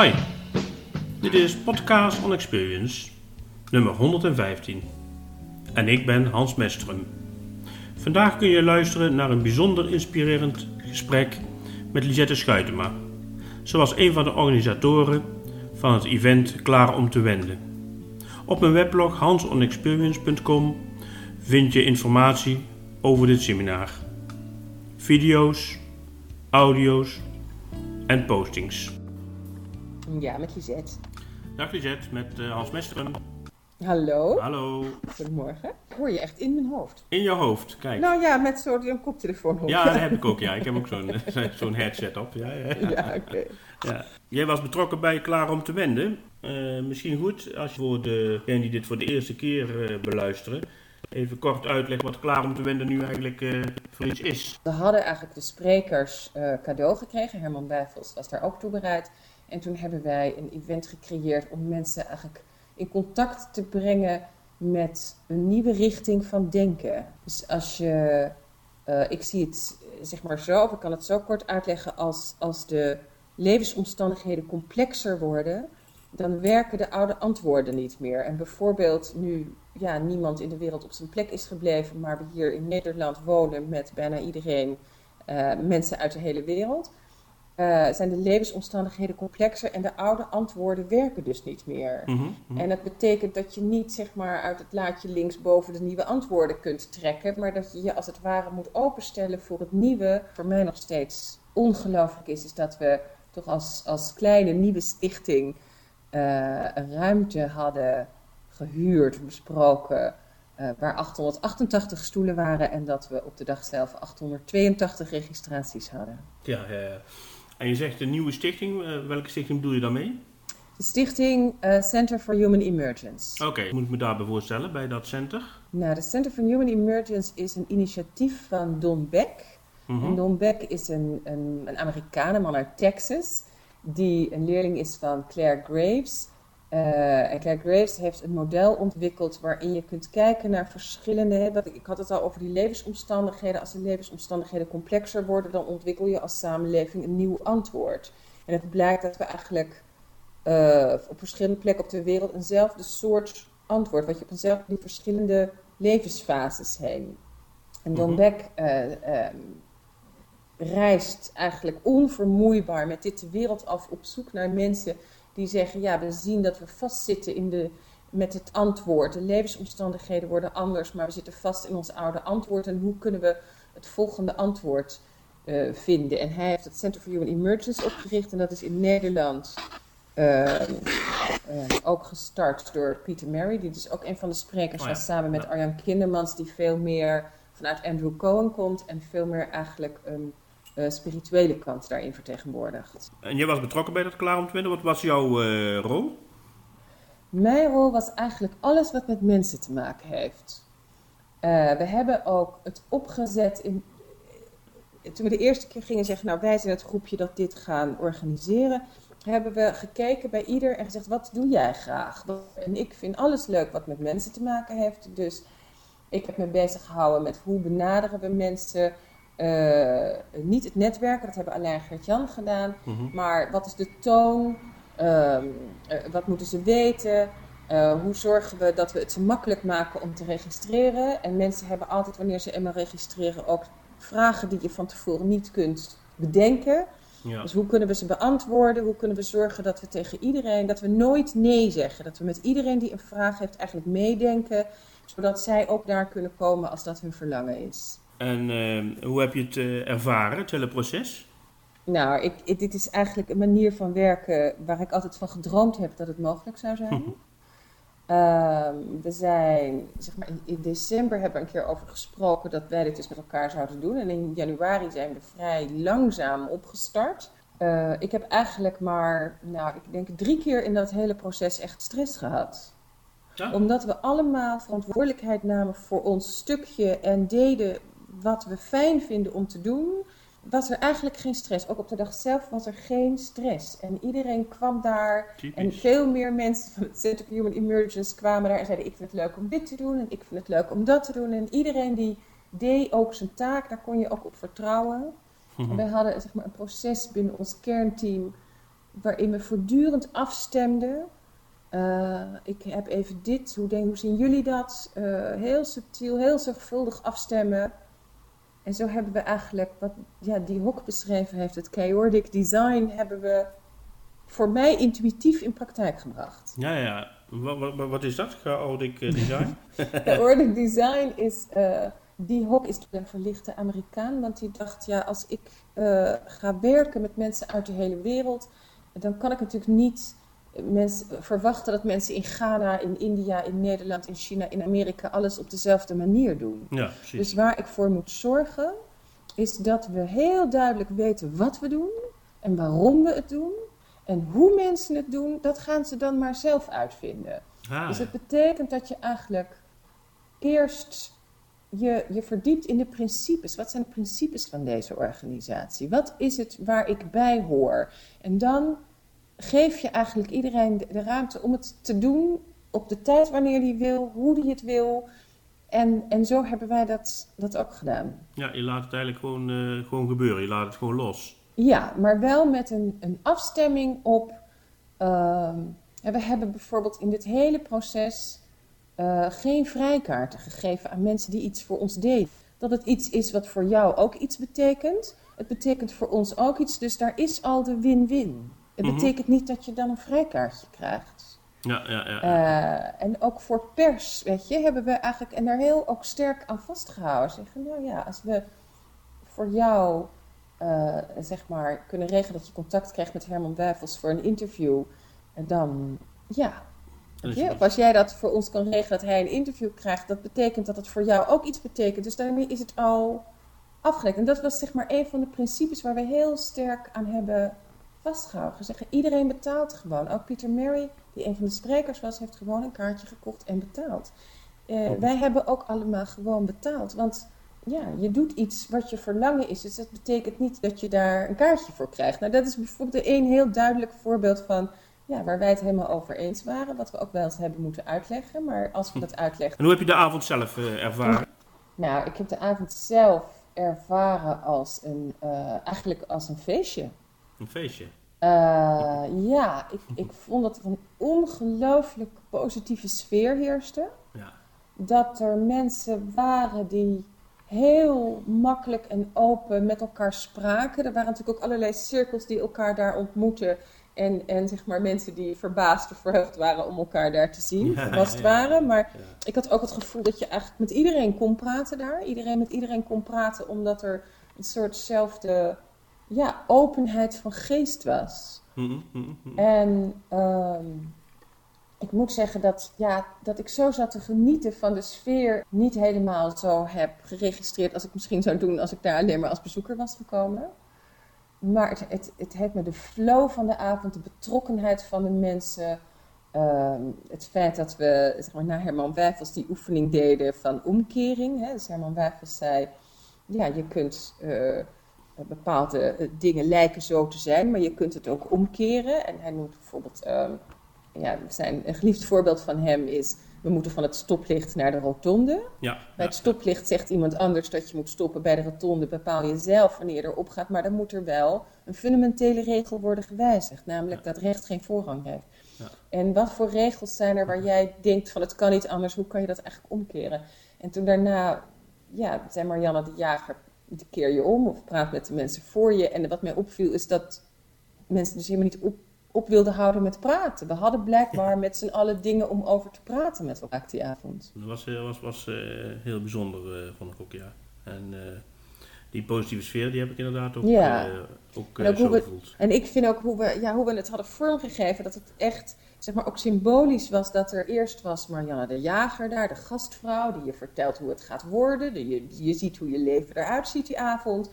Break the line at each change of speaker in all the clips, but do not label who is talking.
Hi, dit is Podcast on Experience, nummer 115. En ik ben Hans Mestrum. Vandaag kun je luisteren naar een bijzonder inspirerend gesprek met Lisette Schuitema. Ze was een van de organisatoren van het event Klaar om te wenden. Op mijn weblog hansonexperience.com vind je informatie over dit seminar. Video's, audio's en postings.
Ja, met Lisette.
Dag Lisette, met uh, Hans Mestrum.
Hallo.
Hallo.
Goedemorgen. Ik hoor je echt in mijn hoofd.
In je hoofd, kijk.
Nou ja, met zo'n koptelefoon op.
Ja, dat heb ik ook, ja. Ik heb ook zo'n zo'n headset op. Ja, ja.
ja oké.
Ja. Jij was betrokken bij Klaar om te wenden. Uh, misschien goed als je voor degenen die dit voor de eerste keer uh, beluisteren, even kort uitlegt wat Klaar om te wenden nu eigenlijk uh, voor iets is.
We hadden eigenlijk de sprekers cadeau gekregen. Herman Bijvels was daar ook toe bereid. En toen hebben wij een event gecreëerd om mensen eigenlijk in contact te brengen met een nieuwe richting van denken. Dus als je, uh, ik zie het zeg maar zo, of ik kan het zo kort uitleggen, als, als de levensomstandigheden complexer worden, dan werken de oude antwoorden niet meer. En bijvoorbeeld nu ja, niemand in de wereld op zijn plek is gebleven, maar we hier in Nederland wonen met bijna iedereen, uh, mensen uit de hele wereld uh, zijn de levensomstandigheden complexer en de oude antwoorden werken dus niet meer.
Mm -hmm.
En dat betekent dat je niet zeg maar uit het laadje linksboven de nieuwe antwoorden kunt trekken, maar dat je je als het ware moet openstellen voor het nieuwe. Voor mij nog steeds ongelooflijk is, is dat we toch als, als kleine nieuwe stichting uh, een ruimte hadden gehuurd, besproken. Uh, waar 888 stoelen waren en dat we op de dag zelf 882 registraties hadden.
Ja, ja, ja. En je zegt een nieuwe stichting. Uh, welke stichting bedoel je daarmee?
De stichting uh, Center for Human Emergence.
Oké, okay. moet ik me daarbij voorstellen bij dat center?
Nou, de Center for Human Emergence is een initiatief van Don Beck.
Mm -hmm.
En Don Beck is een, een, een Amerikaan, een man uit Texas, die een leerling is van Claire Graves. Uh, en Claire Graves heeft een model ontwikkeld waarin je kunt kijken naar verschillende. Wat, ik had het al over die levensomstandigheden. Als de levensomstandigheden complexer worden, dan ontwikkel je als samenleving een nieuw antwoord. En het blijkt dat we eigenlijk uh, op verschillende plekken op de wereld eenzelfde soort antwoord, wat je op eenzelfde die verschillende levensfases heen. En Don -hmm. Beck uh, um, reist eigenlijk onvermoeibaar met dit de wereld af op zoek naar mensen die zeggen, ja, we zien dat we vastzitten in de, met het antwoord. De levensomstandigheden worden anders, maar we zitten vast in ons oude antwoord. En hoe kunnen we het volgende antwoord uh, vinden? En hij heeft het Center for Human Emergence opgericht en dat is in Nederland uh, uh, ook gestart door Peter Mary, die dus ook een van de sprekers
Oh ja,
was, samen met
ja.
Arjan Kindermans, die veel meer vanuit Andrew Cohen komt en veel meer eigenlijk een uh, spirituele kant daarin vertegenwoordigt.
En jij was betrokken bij dat Klaar om te wenden. Wat was jouw uh, rol?
Mijn rol was eigenlijk alles wat met mensen te maken heeft. Uh, we hebben ook het opgezet in. Toen we de eerste keer gingen zeggen, nou wij zijn het groepje dat dit gaan organiseren, hebben we gekeken bij ieder en gezegd, wat doe jij graag? En ik vind alles leuk wat met mensen te maken heeft. Dus ik heb me bezig gehouden met hoe benaderen we mensen. Uh, niet het netwerken, dat hebben Alain Gert-Jan gedaan.
Mm -hmm.
Maar wat is de toon? Uh, uh, wat moeten ze weten? hoe zorgen we dat we het zo makkelijk maken om te registreren? En mensen hebben altijd, wanneer ze eenmaal registreren, ook vragen die je van tevoren niet kunt bedenken.
Ja.
Dus hoe kunnen we ze beantwoorden? Hoe kunnen we zorgen dat we tegen iedereen, dat we nooit nee zeggen? Dat we met iedereen die een vraag heeft eigenlijk meedenken, zodat zij ook daar kunnen komen als dat hun verlangen is.
En uh, hoe heb je het uh, ervaren, het hele proces?
Nou, ik, ik, dit is eigenlijk een manier van werken waar ik altijd van gedroomd heb dat het mogelijk zou zijn. um, we zijn, zeg maar, in, in, december hebben we een keer over gesproken dat wij dit dus met elkaar zouden doen. En in januari zijn we vrij langzaam opgestart. Uh, ik heb eigenlijk maar, nou, ik denk drie keer in dat hele proces echt stress gehad.
Ja.
Omdat we allemaal verantwoordelijkheid namen voor ons stukje en deden wat we fijn vinden om te doen, was er eigenlijk geen stress. Ook op de dag zelf was er geen stress. En iedereen kwam daar.
Typisch.
En veel meer mensen van het Center for Human Emergence kwamen daar en zeiden: Ik vind het leuk om dit te doen en ik vind het leuk om dat te doen. En iedereen die deed ook zijn taak, daar kon je ook op vertrouwen.
Mhm.
Wij hadden zeg maar, een proces binnen ons kernteam waarin we voortdurend afstemden. Uh, ik heb even dit, hoe, denk, hoe zien jullie dat? Uh, heel subtiel, heel zorgvuldig afstemmen. En zo hebben we eigenlijk, wat ja, die Hok beschreven heeft, het chaotic design, hebben we voor mij intuïtief in praktijk gebracht.
Ja, ja. Wat, wat, wat is dat, chaotic design?
chaotic design is die Hok is een verlichte Amerikaan, want die dacht, ja, als ik uh, ga werken met mensen uit de hele wereld, dan kan ik natuurlijk niet mens, verwachten dat mensen in Ghana, in India, in Nederland, in China, in Amerika alles op dezelfde manier doen.
Ja, precies.
Dus waar ik voor moet zorgen, is dat we heel duidelijk weten wat we doen en waarom we het doen. En hoe mensen het doen, dat gaan ze dan maar zelf uitvinden.
Ah,
dus het betekent dat je eigenlijk eerst je, je verdiept in de principes. Wat zijn de principes van deze organisatie? Wat is het waar ik bij hoor? En dan geef je eigenlijk iedereen de, ruimte om het te doen op de tijd wanneer hij wil, hoe hij het wil. En, en zo hebben wij dat, dat ook gedaan.
Ja, je laat het eigenlijk gewoon, uh, gewoon gebeuren. Je laat het gewoon los.
Ja, maar wel met een, een afstemming op. Uh, we hebben bijvoorbeeld in dit hele proces uh, geen vrijkaarten gegeven aan mensen die iets voor ons deden. Dat het iets is wat voor jou ook iets betekent. Het betekent voor ons ook iets, dus daar is al de win-win. Het
Mhm.
betekent niet dat je dan een vrijkaartje krijgt.
Ja, ja, ja.
Uh, en ook voor pers, weet je, hebben we eigenlijk en daar heel ook sterk aan vastgehouden. Zeggen, nou ja, als we voor jou, uh, zeg maar, kunnen regelen dat je contact krijgt met Herman Wijfels voor een interview, dan ja, je? Of als jij dat voor ons kan regelen dat hij een interview krijgt, dat betekent dat het voor jou ook iets betekent. Dus daarmee is het al afgelekt. En dat was zeg maar een van de principes waar we heel sterk aan hebben vastgehouden. Zeggen, iedereen betaalt gewoon. Ook Peter Mary, die een van de sprekers was, heeft gewoon een kaartje gekocht en betaald. Uh, wij hebben ook allemaal gewoon betaald. Want ja, je doet iets wat je verlangen is. Dus dat betekent niet dat je daar een kaartje voor krijgt. Nou, dat is bijvoorbeeld een heel duidelijk voorbeeld van ja, waar wij het helemaal over eens waren. Wat we ook wel eens hebben moeten uitleggen. Maar als we dat uitleggen.
En hoe heb je de avond zelf uh, ervaren?
Nou, ik heb de avond zelf ervaren als een, uh, eigenlijk als een feestje.
Een feestje?
Uh, ja, ik, ik vond dat er een ongelooflijk positieve sfeer heerste.
Ja.
Dat er mensen waren die heel makkelijk en open met elkaar spraken. Er waren natuurlijk ook allerlei cirkels die elkaar daar ontmoeten. En, en zeg maar mensen die verbaasd of verheugd waren om elkaar daar te zien,
Ja,
als het
ja, ja.
ware. Maar
Ja.
ik had ook het gevoel dat je eigenlijk met iedereen kon praten daar. Iedereen met iedereen kon praten, omdat er een soortzelfde ja, openheid van geest was.
Mhm, mhm, mhm.
En ehm, ik moet zeggen dat, ja, dat ik zo zat te genieten van de sfeer niet helemaal zo heb geregistreerd als ik misschien zou doen als ik daar alleen maar als bezoeker was gekomen. Maar het, het, het heeft me de flow van de avond, de betrokkenheid van de mensen, ehm, het feit dat we zeg maar, na Herman Wijfels die oefening deden van omkering. Hè? Dus Herman Wijfels zei, ja, je kunt eh, bepaalde eh, dingen lijken zo te zijn, maar je kunt het ook omkeren. En hij noemt bijvoorbeeld, ehm, ja, zijn, een geliefd voorbeeld van hem is, we moeten van het stoplicht naar de rotonde.
Ja,
Bij
ja.
het stoplicht zegt iemand anders dat je moet stoppen. Bij de rotonde bepaal je zelf wanneer je erop gaat. Maar dan moet er wel een fundamentele regel worden gewijzigd. Namelijk dat recht geen voorrang heeft.
Ja.
En wat voor regels zijn er waar jij denkt van het kan niet anders. Hoe kan je dat eigenlijk omkeren? En toen daarna, ja, zei Marianne de Jager, keer je om of praat met de mensen voor je. En wat mij opviel is dat mensen dus helemaal niet op, op wilden houden met praten. We hadden blijkbaar met z'n allen dingen om over te praten met elkaar die avond.
Dat was, eh, was, was eh, heel bijzonder, eh, vond ik ook, ja. En die positieve sfeer, die heb ik inderdaad ook,
Ja.
eh, ook,
En
eh,
ook
zo gevoeld.
En ik vind ook hoe we, ja, hoe we het hadden vormgegeven, dat het echt, zeg maar, ook symbolisch was dat er eerst was Marianne de Jager daar, de gastvrouw, die je vertelt hoe het gaat worden. De, je, je ziet hoe je leven eruit ziet die avond.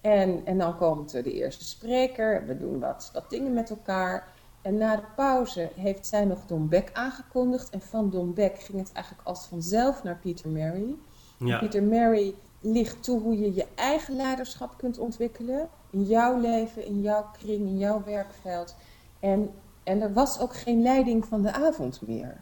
En, en dan komt de eerste spreker, we doen wat, wat dingen met elkaar. En na de pauze heeft zij nog Don Beck aangekondigd. En van Don Beck ging het eigenlijk als vanzelf naar Peter Mary.
Ja,
Peter Mary ligt toe hoe je je eigen leiderschap kunt ontwikkelen. In jouw leven, in jouw kring, in jouw werkveld. En, en er was ook geen leiding van de avond meer.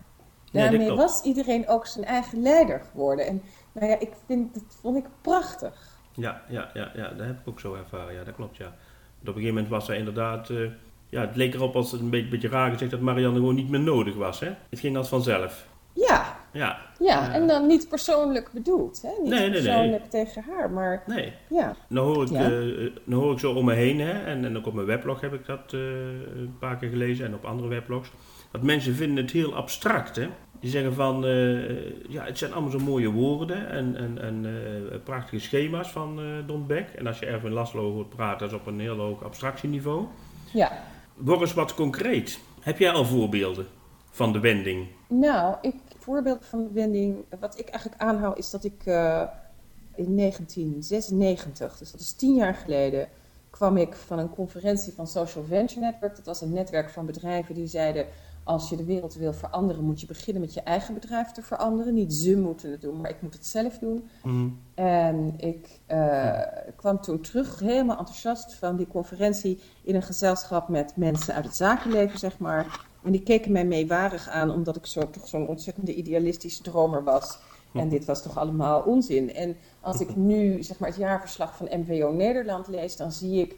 Daarmee was iedereen ook zijn eigen leider geworden. En nou ja, ik vind, dat vond ik prachtig.
ja, ja, ja, ja, dat heb ik ook zo ervaren, ja, dat klopt, ja. Want op een gegeven moment was er inderdaad, eh, ja, het leek erop als het een beetje, beetje raar gezegd dat Marianne gewoon niet meer nodig was. Hè? Het ging als vanzelf.
Ja,
Ja.
ja. En dan niet persoonlijk bedoeld. Hè? Niet
Nee, nee, nee.
persoonlijk tegen haar, maar
Nee.
ja.
Nou hoor ik,
Ja.
eh, nou hoor ik zo om me heen, hè, en, en ook op mijn weblog heb ik dat eh, een paar keer gelezen en op andere weblogs, dat mensen vinden het heel abstract. Hè? Die zeggen van, eh, ja, het zijn allemaal zo mooie woorden en, en, en prachtige schema's van Don Beck. En als je Erwin Laszlo hoort praten, dat is op een heel hoog abstractieniveau.
ja.
Word eens wat concreet. Heb jij al voorbeelden van de wending?
Nou, ik, voorbeeld van de wending, wat ik eigenlijk aanhoud, is dat ik eh, in 1996, dus dat is tien jaar geleden, kwam ik van een conferentie van Social Venture Network. Dat was een netwerk van bedrijven die zeiden, als je de wereld wil veranderen, moet je beginnen met je eigen bedrijf te veranderen. Niet ze moeten het doen, maar ik moet het zelf doen.
Mhm.
En ik eh, kwam toen terug, helemaal enthousiast van die conferentie, in een gezelschap met mensen uit het zakenleven, zeg maar. En die keken mij meewarig aan, omdat ik zo, toch zo'n ontzettende idealistische dromer was. En dit was toch allemaal onzin. En als ik nu zeg maar, het jaarverslag van MVO Nederland lees, dan zie ik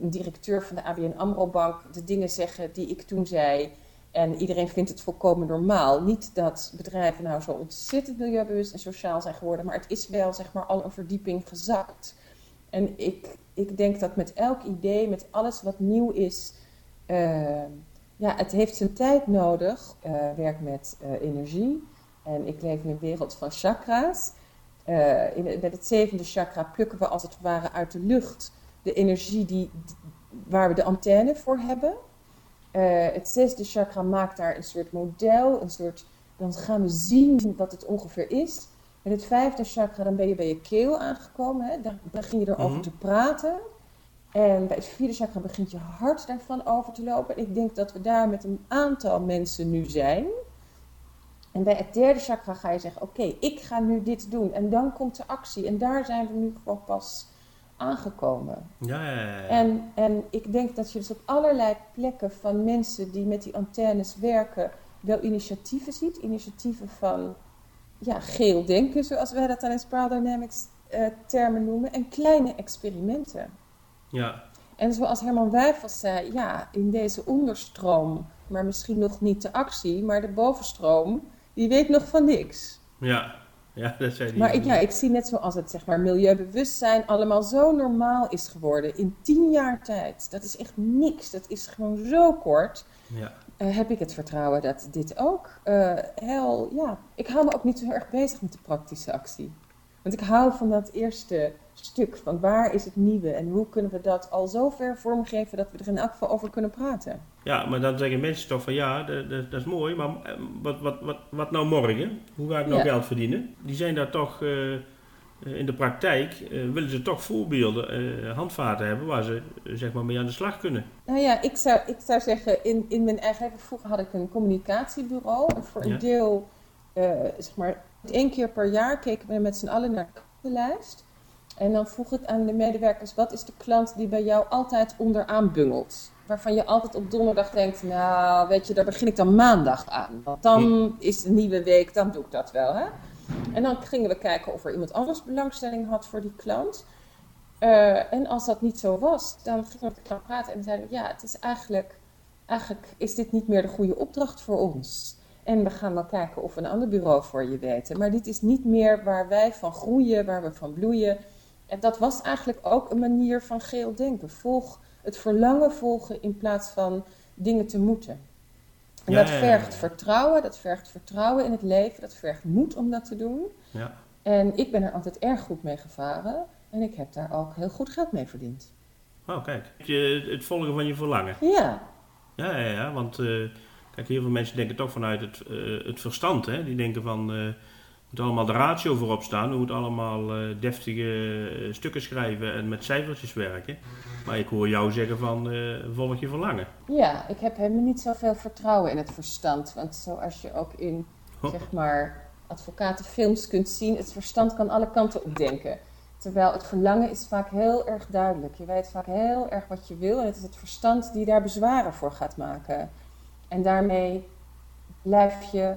een directeur van de ABN AMRO Bank de dingen zeggen die ik toen zei. En iedereen vindt het volkomen normaal. Niet dat bedrijven nou zo ontzettend milieubewust en sociaal zijn geworden, maar het is wel zeg maar al een verdieping gezakt. En ik, ik denk dat met elk idee, met alles wat nieuw is, eh, ja, het heeft zijn tijd nodig. Eh werk met eh, energie. En ik leef in een wereld van chakra's. Eh, in, met het zevende chakra plukken we als het ware uit de lucht de energie die, waar we de antenne voor hebben. Het zesde chakra maakt daar een soort model, een soort, dan gaan we zien wat het ongeveer is. Met het vijfde chakra dan ben je bij je keel aangekomen, hè? Daar begin je erover
Mhm.
te praten. En bij het vierde chakra begint je hart daarvan over te lopen. En ik denk dat we daar met een aantal mensen nu zijn. En bij het derde chakra ga je zeggen: Oké, ik ga nu dit doen. En dan komt de actie. En daar zijn we nu gewoon pas aangekomen.
Ja, ja, ja.
En, en ik denk dat je dus op allerlei plekken van mensen die met die antennes werken, wel initiatieven ziet. Initiatieven van ja, geel denken, zoals wij dat dan in Spiral Dynamics eh, termen noemen. En kleine experimenten.
Ja.
En zoals Herman Wijfels zei, ja, in deze onderstroom, maar misschien nog niet de actie, maar de bovenstroom, die weet nog van niks.
Ja, ja, dat zei hij.
Maar ik, ja, ik zie net zoals het zeg maar, milieubewustzijn allemaal zo normaal is geworden in tien jaar tijd. Dat is echt niks, dat is gewoon zo kort.
Ja.
Eh, heb ik het vertrouwen dat dit ook eh, heel, ja, ik hou me ook niet zo erg bezig met de praktische actie. Want ik hou van dat eerste stuk van waar is het nieuwe en hoe kunnen we dat al zo ver vormgeven dat we er in elk geval over kunnen praten.
ja, maar dan zeggen mensen toch van ja, dat, dat, dat is mooi, maar eh, wat, wat, wat, wat nou morgen? Hoe ga ik nou
Ja.
geld verdienen? Die zijn daar toch eh, eh, in de praktijk, willen ze toch voorbeelden, handvaten hebben waar ze zeg maar mee aan de slag kunnen.
Nou ja, ik zou, ik zou zeggen, in, in mijn eigen vroeger had ik een communicatiebureau. En voor
Ja.
een deel, zeg maar, één keer per jaar keken we met z'n allen naar de klantenlijst. En dan vroeg ik aan de medewerkers, wat is de klant die bij jou altijd onderaan bungelt? Waarvan je altijd op donderdag denkt, nou weet je, daar begin ik dan maandag aan. Want dan is een nieuwe week, dan doe ik dat wel. Hè? En dan gingen we kijken of er iemand anders belangstelling had voor die klant. Eh, en als dat niet zo was, dan gingen we met de klant praten en zeiden ja, het is eigenlijk, eigenlijk is dit niet meer de goede opdracht voor ons. En we gaan wel kijken of we een ander bureau voor je weten. Maar dit is niet meer waar wij van groeien, waar we van bloeien. En dat was eigenlijk ook een manier van geel denken. Volg het verlangen volgen in plaats van dingen te moeten. En
Ja,
dat
ja,
vergt
ja.
vertrouwen, dat vergt vertrouwen in het leven, dat vergt moed om dat te doen.
Ja.
En ik ben er altijd erg goed mee gevaren en ik heb daar ook heel goed geld mee verdiend.
Oh, kijk. Je, het volgen van je verlangen.
Ja,
Ja, ja, ja. Want eh, kijk, heel veel mensen denken toch vanuit het, eh, het verstand. Hè? Die denken van, eh moet allemaal de ratio voorop staan. We moeten allemaal eh, deftige stukken schrijven en met cijfertjes werken. Maar ik hoor jou zeggen van, volg je verlangen.
ja, ik heb helemaal niet zoveel vertrouwen in het verstand. Want zoals je ook in,
Oh.
zeg maar, advocatenfilms kunt zien, het verstand kan alle kanten op denken. Terwijl het verlangen is vaak heel erg duidelijk. Je weet vaak heel erg wat je wil en het is het verstand die daar bezwaren voor gaat maken. En daarmee blijf je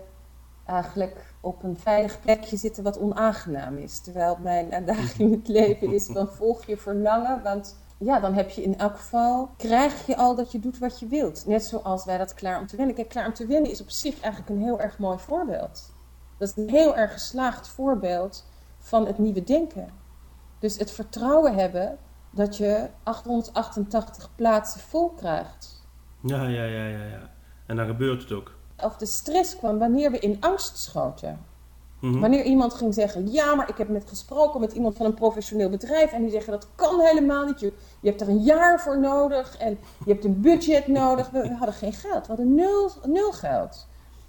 eigenlijk op een veilig plekje zitten wat onaangenaam is. Terwijl mijn uitdaging in het leven is van volg je verlangen, want ja, dan heb je in elk geval, krijg je al dat je doet wat je wilt. Net zoals wij dat Klaar om te Winnen. Kijk, Klaar om te Winnen is op zich eigenlijk een heel erg mooi voorbeeld. Dat is een heel erg geslaagd voorbeeld van het nieuwe denken. Dus het vertrouwen hebben dat je 888 plaatsen vol krijgt.
Ja, ja, ja, ja, ja. En dan gebeurt het ook.
Of de stress kwam wanneer we in angst schoten.
Mhm.
Wanneer iemand ging zeggen, ja, maar ik heb met gesproken met iemand van een professioneel bedrijf en die zeggen dat kan helemaal niet. Je, je hebt er een jaar voor nodig en je hebt een budget nodig. We, we hadden geen geld, we hadden nul, nul geld.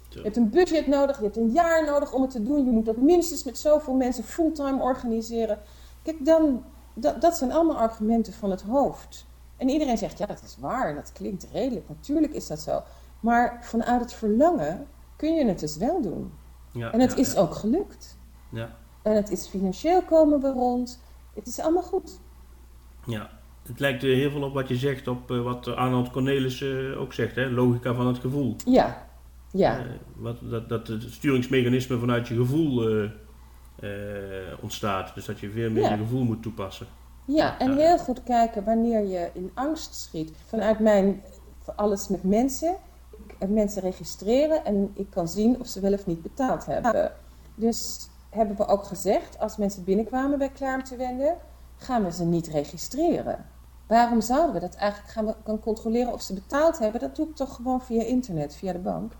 Je hebt een budget nodig, je hebt een jaar nodig om het te doen. Je moet dat minstens met zoveel mensen fulltime organiseren. Kijk, dan, dat, dat zijn allemaal argumenten van het hoofd. En iedereen zegt, ja, dat is waar, dat klinkt redelijk. Natuurlijk is dat zo. Maar vanuit het verlangen kun je het dus wel doen.
Ja,
En het
ja,
is
ja.
ook gelukt.
Ja,
En het is financieel komen we rond. Het is allemaal goed.
ja. Het lijkt heel veel op wat je zegt, op eh, wat Arnold Cornelis eh, ook zegt, hè? logica van het gevoel.
Ja, ja,
Eh, wat, dat, dat het sturingsmechanisme vanuit je gevoel ontstaat. Dus dat je veel meer je gevoel moet toepassen.
ja. En heel goed kijken wanneer je in angst schiet. Vanuit mijn alles met mensen. Mensen registreren en ik kan zien of ze wel of niet betaald hebben. Dus hebben we ook gezegd, als mensen binnenkwamen bij Klaar te wenden, gaan we ze niet registreren. Waarom zouden we dat eigenlijk gaan we gaan controleren of ze betaald hebben? Dat doe ik toch gewoon via internet, via de bank.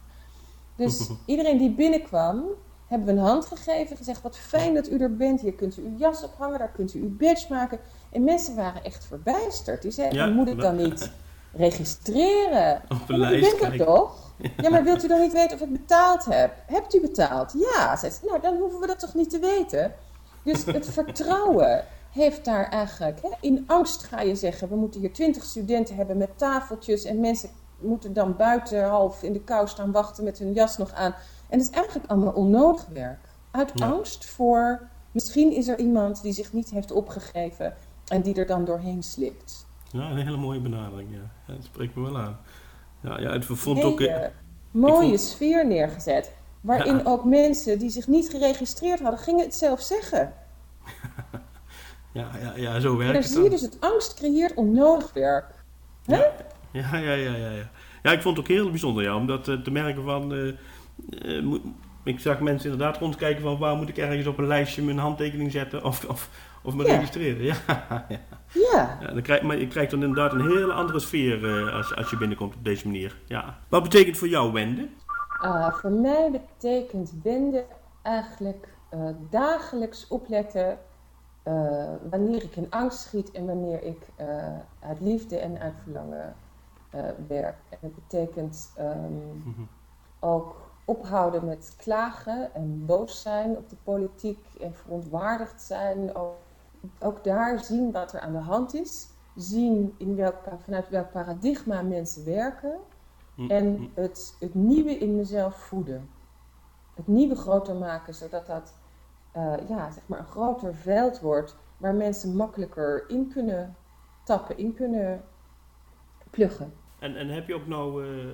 Dus iedereen die binnenkwam, hebben we een hand gegeven. Gezegd, wat fijn dat u er bent. Hier kunt u uw jas ophangen, daar kunt u uw badge maken. En mensen waren echt verbijsterd. Die zeiden,
Ja,
moet ik dan niet registreren?
Op
Ja,
een lijst
er
kijken.
toch? Ja, maar wilt u dan niet weten of ik betaald heb? Hebt u betaald? Ja, zei ze. Nou, dan hoeven we dat toch niet te weten? Dus het vertrouwen heeft daar eigenlijk... Hè, in angst ga je zeggen, we moeten hier twintig studenten hebben met tafeltjes... en mensen moeten dan buiten half in de kou staan wachten met hun jas nog aan. En dat is eigenlijk allemaal onnodig werk. Uit
Ja.
angst voor... Misschien is er iemand die zich niet heeft opgegeven... en die er dan doorheen slipt.
Ja, een hele mooie benadering, ja. ja dat spreekt me wel aan. Ja, ja het vond ook...
hele mooie
vond-
sfeer neergezet. Waarin
Ja.
ook mensen die zich niet geregistreerd hadden, gingen het zelf zeggen.
Ja, ja, ja, zo
En
werkt
dan
het
zie je
dan.
dus het angst creëert onnodig werk. Hè?
Ja, ja, ja, ja, ja, ja. Ik vond het ook heel bijzonder, ja, om dat eh, te merken van... eh, eh, ik zag mensen inderdaad rondkijken van waar moet ik ergens op een lijstje mijn handtekening zetten of, of, of me
Ja.
registreren. Ja, ja.
Ja,
ja dan krijg, maar je krijgt dan inderdaad een hele andere sfeer eh, als, als je binnenkomt op deze manier. Ja. Wat betekent voor jou Wende?
Ah, voor mij betekent wenden eigenlijk eh, dagelijks opletten eh, wanneer ik in angst schiet en wanneer ik uit liefde en uit verlangen werk. En het betekent ehm,
Mhm.
ook ophouden met klagen en boos zijn op de politiek en verontwaardigd zijn. Ook, ook daar zien wat er aan de hand is. Zien in welk, vanuit welk paradigma mensen werken.
Mhm.
En het, het nieuwe in mezelf voeden. Het nieuwe groter maken, zodat dat eh, ja, zeg maar een groter veld wordt waar mensen makkelijker in kunnen tappen, in kunnen pluggen.
En, en heb je ook nou, eh,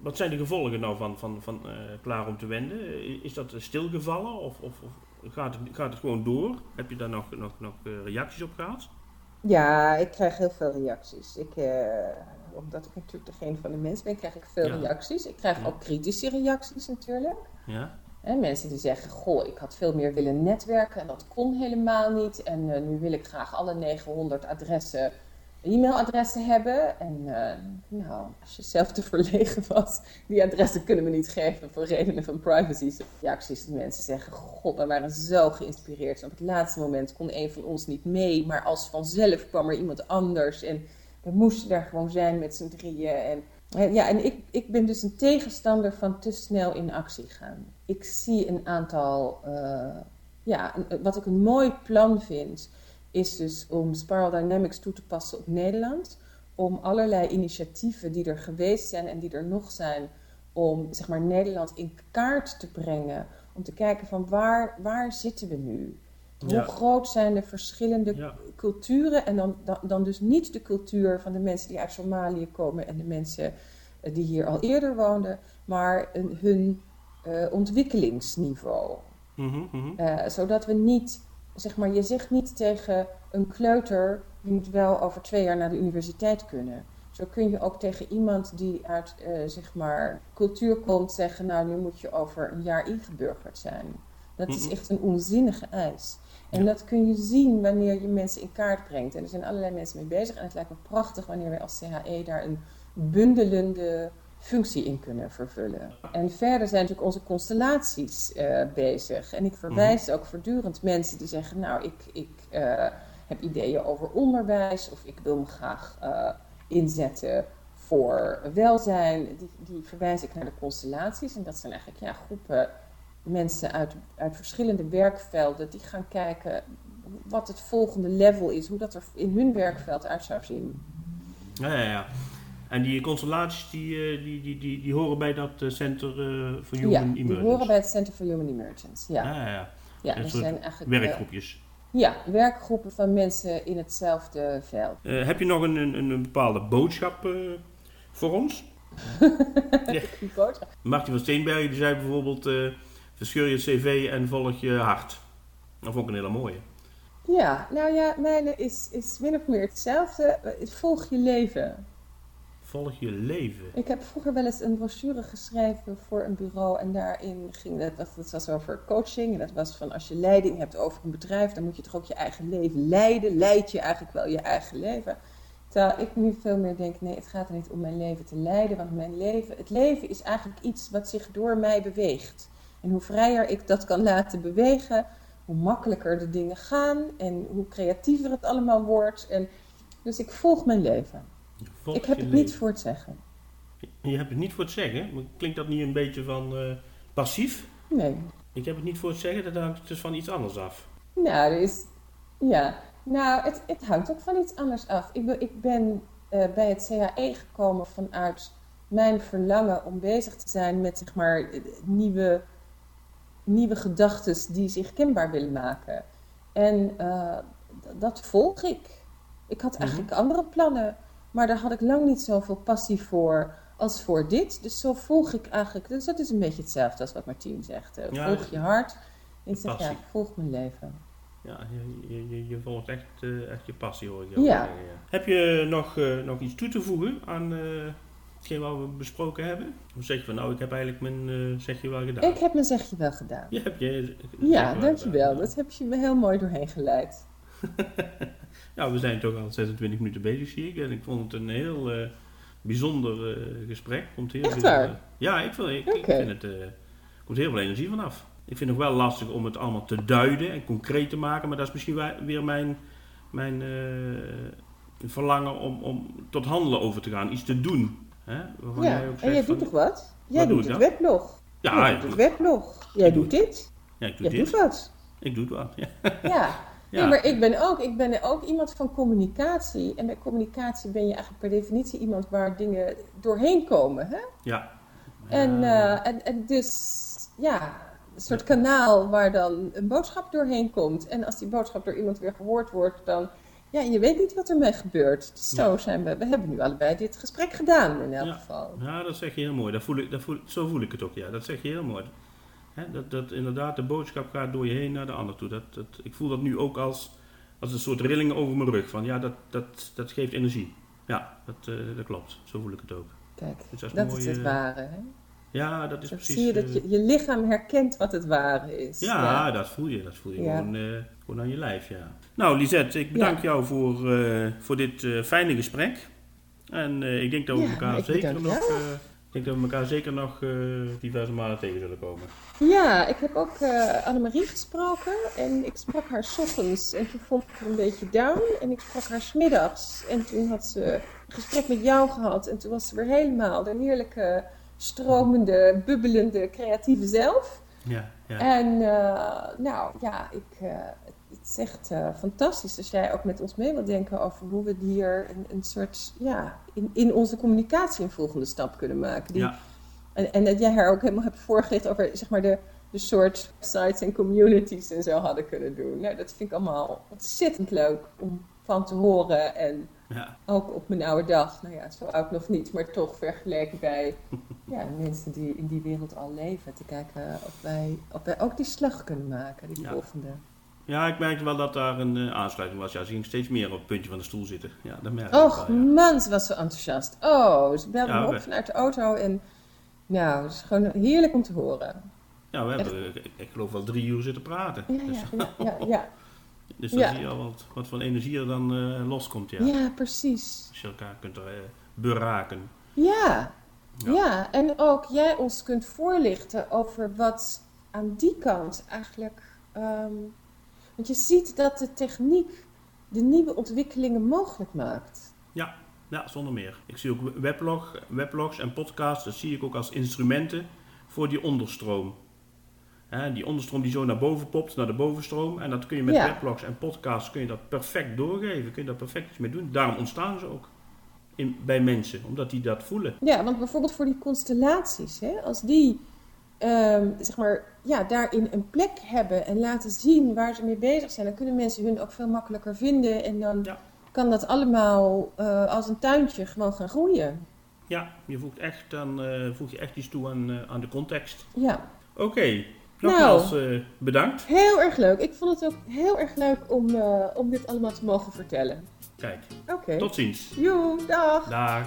wat zijn de gevolgen nou van, van, van eh, klaar om te wenden? Is dat stilgevallen of, of, of gaat, het, gaat het gewoon door? Heb je daar nog, nog, nog eh, reacties op gehad?
Ja, ik krijg heel veel reacties. Ik, eh, omdat ik natuurlijk degene van de mensen ben, krijg ik veel
Ja.
reacties. Ik krijg
Ja.
ook kritische reacties natuurlijk.
Ja?
Hè, mensen die zeggen, goh, ik had veel meer willen netwerken en dat kon helemaal niet. En eh, nu wil ik graag alle 900 adressen, e-mailadressen hebben. En eh, nou, als je zelf te verlegen was, die adressen kunnen we niet geven voor redenen van privacy. Reacties dat mensen zeggen, god, we waren zo geïnspireerd. Op het laatste moment kon een van ons niet mee, maar als vanzelf kwam er iemand anders. En we moesten daar gewoon zijn met z'n drieën. En Ja, en ik, ik ben dus een tegenstander van te snel in actie gaan. Ik zie een aantal, eh, ja, wat ik een mooi plan vind, is dus om Spiral Dynamics toe te passen op Nederland. Om allerlei initiatieven die er geweest zijn en die er nog zijn, om zeg maar Nederland in kaart te brengen. Om te kijken van waar, waar zitten we nu? Hoe
Ja.
groot zijn de verschillende
Ja.
culturen? En dan, dan, dan dus niet de cultuur van de mensen die uit Somalië komen en de mensen eh, die hier al eerder woonden, maar een- hun eh, ontwikkelingsniveau.
Mhm, mhm.
Eh, zodat we niet, zeg maar, je zegt niet tegen een kleuter je moet wel over twee jaar naar de universiteit kunnen. Zo kun je ook tegen iemand die uit eh, zeg maar cultuur komt zeggen, nou nu moet je over een jaar ingeburgerd zijn. Dat is echt een onzinnige eis. En
Ja.
dat kun je zien wanneer je mensen in kaart brengt. En er zijn allerlei mensen mee bezig. En het lijkt me prachtig wanneer we als CHE daar een bundelende functie in kunnen vervullen. En verder zijn natuurlijk onze constellaties eh, bezig. En ik verwijs ook voortdurend mensen die zeggen, nou ik, ik eh, heb ideeën over onderwijs of ik wil me graag eh, inzetten voor welzijn. Die, die verwijs ik naar de constellaties. En dat zijn eigenlijk ja, groepen mensen uit, uit verschillende werkvelden die gaan kijken wat het volgende level is, hoe dat er in hun werkveld uit zou zien.
Ja, ja, ja. En die constellaties die, eh, die, die, die, die horen bij dat eh, Center eh, for Human
ja,
Emergence.
die horen bij het Center for Human Emergence. Ja,
Ja, ja, ja.
ja dat zijn eigenlijk
Werkgroepjes.
ja, werkgroepen van mensen in hetzelfde veld.
Heb je nog een, een, een bepaalde boodschap voor ons?
Die boodschap.
Martin van Steenbergen die zei bijvoorbeeld: eh, verscheur je cv en volg je hart. Dat vond ik een hele mooie.
Ja, nou ja, mijn is, is min of meer hetzelfde. Volg je leven.
Volg je leven.
Ik heb vroeger wel eens een brochure geschreven voor een bureau en daarin ging dat, dat, was over coaching. En dat was van als je leiding hebt over een bedrijf, dan moet je toch ook je eigen leven leiden. Leid je eigenlijk wel je eigen leven. Terwijl ik nu veel meer denk, nee, het gaat er niet om mijn leven te leiden, want mijn leven, het leven is eigenlijk iets wat zich door mij beweegt. En hoe vrijer ik dat kan laten bewegen, hoe makkelijker de dingen gaan en hoe creatiever het allemaal wordt. En, dus ik volg mijn leven.
Volg
ik heb het niet voor het zeggen.
Je hebt het niet voor het zeggen. Maar Klinkt dat niet een beetje van eh, passief?
Nee.
Ik heb het niet voor het zeggen, dat hangt dus van iets anders af.
Nou, er is. Ja, nou, het, het hangt ook van iets anders af. Ik, ben- ik ben eh, bij het CAE gekomen vanuit mijn verlangen om bezig te zijn met zeg maar nieuwe, nieuwe gedachten die zich kenbaar willen maken. En eh, dat volg ik. Ik had eigenlijk andere plannen, maar daar had ik lang niet zoveel passie voor als voor dit. Dus zo volg ik eigenlijk. Dus dat is een beetje hetzelfde als wat Martien zegt. eh,
Ja,
volg je hart. Ik zeg ja, volg mijn leven.
Ja, je, je, je, je volgt echt, eh, echt je passie, hoor ik jou
Ja.
zeggen, ja. Heb je nog, eh, nog iets toe te voegen aan hetgeen wat we besproken hebben? Of zeg je van, nou, ik heb eigenlijk mijn zegje wel gedaan?
Ik heb mijn zegje wel gedaan.
Je hebt je
Ja, dankjewel.
gedaan.
Dat heb je me heel mooi doorheen geleid.
Nou, we zijn toch al 26 minuten bezig, zie ik. En ik vond het een heel eh, bijzonder eh, gesprek. Komt heel
Echt
veel, eh, ja, ik, vind, ik, vind het... komt heel veel energie vanaf. Ik vind het nog wel lastig om het allemaal te duiden en concreet te maken. Maar dat is misschien weer mijn, mijn verlangen om, om tot handelen over te gaan. Iets te doen. Hè?
Ja,
jij ook
en jij
van-
doet toch wat? Jij
doe
doet het weblog.
Ja,
jij doet het weblog. Jij doet
doe
dit.
ja, ik doe
Jij
dit.
doet wat.
Ik doe het wel. Ja.
Ja.
Ja.
Nee, maar ik ben, ook, ik ben ook iemand van communicatie. En bij communicatie ben je eigenlijk per definitie iemand waar dingen doorheen komen. Hè?
ja.
En, eh, en, en dus, ja, een soort kanaal waar dan een boodschap doorheen komt. En als die boodschap door iemand weer gehoord wordt, dan, ja, je weet niet wat ermee gebeurt. Dus zo zijn we, we hebben nu allebei dit gesprek gedaan in elk
Ja.
geval.
Ja, dat zeg je heel mooi. Dat voel ik, dat voel, zo voel ik het ook, ja. Dat zeg je heel mooi. Hè, dat, dat inderdaad de boodschap gaat door je heen naar de ander toe. Dat, dat, ik voel dat nu ook als, als een soort rillingen over mijn rug. Van ja, dat, dat, dat geeft energie. Ja, dat, eh, dat klopt. Zo voel ik het ook.
Kijk,
Dus dat is
dat
mooi,
is het
eh,
ware. Hè?
Ja, dat is precies...
zie je dat
eh,
je, je lichaam herkent wat het ware is.
ja, dat voel je. Dat voel je
Ja.
gewoon, gewoon aan je lijf, ja. Nou, Lisette, ik bedank jou voor, voor dit fijne gesprek. En ik denk dat we elkaar zeker nog... ik denk dat we elkaar zeker nog eh, diverse malen tegen zullen komen.
Ja, ik heb ook eh Annemarie gesproken en ik sprak haar 's ochtends en toen vond ik haar een beetje down. En ik sprak haar 's middags en toen had ze een gesprek met jou gehad en toen was ze weer helemaal de heerlijke, stromende, bubbelende, creatieve zelf.
Ja, ja.
En eh, nou ja, ik, het, is echt eh, fantastisch als jij ook met ons mee wilt denken over hoe we hier een, een soort, ja, in, in onze communicatie een volgende stap kunnen maken. Die,
ja.
en, en dat jij haar ook helemaal hebt voorgelicht over zeg maar, de, de soort sites en communities en zo hadden kunnen doen. Nou, dat vind ik allemaal ontzettend leuk om van te horen. En
ja.
ook op mijn oude dag, nou ja, zo oud nog niet, maar toch vergeleken bij ja, mensen die in die wereld al leven. Te kijken of wij, of wij ook die slag kunnen maken, die
Ja.
volgende.
Ja, ik merkte wel dat daar een eh, aansluiting was. Ja, ze ging steeds meer op het puntje van de stoel zitten. Ja, dat merkte ik
Och
wel, ja.
man, ze was zo enthousiast. Oh, ze belde
Ja,
me op
we-
vanuit de auto en nou, het is gewoon heerlijk om te horen.
Ja, we hebben, eh, ik, ik geloof wel drie uur zitten praten.
Ja,
Dus,
ja, ja,
dus dan zie je al wat, wat voor energie er dan eh, loskomt, ja.
ja precies.
Als je elkaar kunt eh, beraken.
Ja.
Ja.
ja, en ook jij ons kunt voorlichten over wat aan die kant eigenlijk. ehm, want je ziet dat de techniek de nieuwe ontwikkelingen mogelijk maakt.
Ja, ja, zonder meer. Ik zie ook weblog, weblogs en podcasts, dat zie ik ook als instrumenten voor die onderstroom. Die onderstroom die zo naar boven popt, naar de bovenstroom. En dat kun je met
Ja.
weblogs en podcasts kun je dat perfect doorgeven. Kun je daar perfect iets mee doen. Daarom ontstaan ze ook in, bij mensen, omdat die dat voelen.
Ja, want bijvoorbeeld voor die constellaties, hè, als die ehm, zeg maar, ja, daarin een plek hebben en laten zien waar ze mee bezig zijn, dan kunnen mensen hun ook veel makkelijker vinden en dan
Ja.
kan dat allemaal eh, als een tuintje gewoon gaan groeien.
Ja, je voegt echt dan, eh, voeg je echt iets toe aan, eh, aan de context.
Ja,
Oké, nogmaals eh, bedankt.
heel erg leuk. Ik vond het ook heel erg leuk om, om dit allemaal te mogen vertellen.
Kijk,
Oké.
tot ziens.
Joe, dag.
Dag.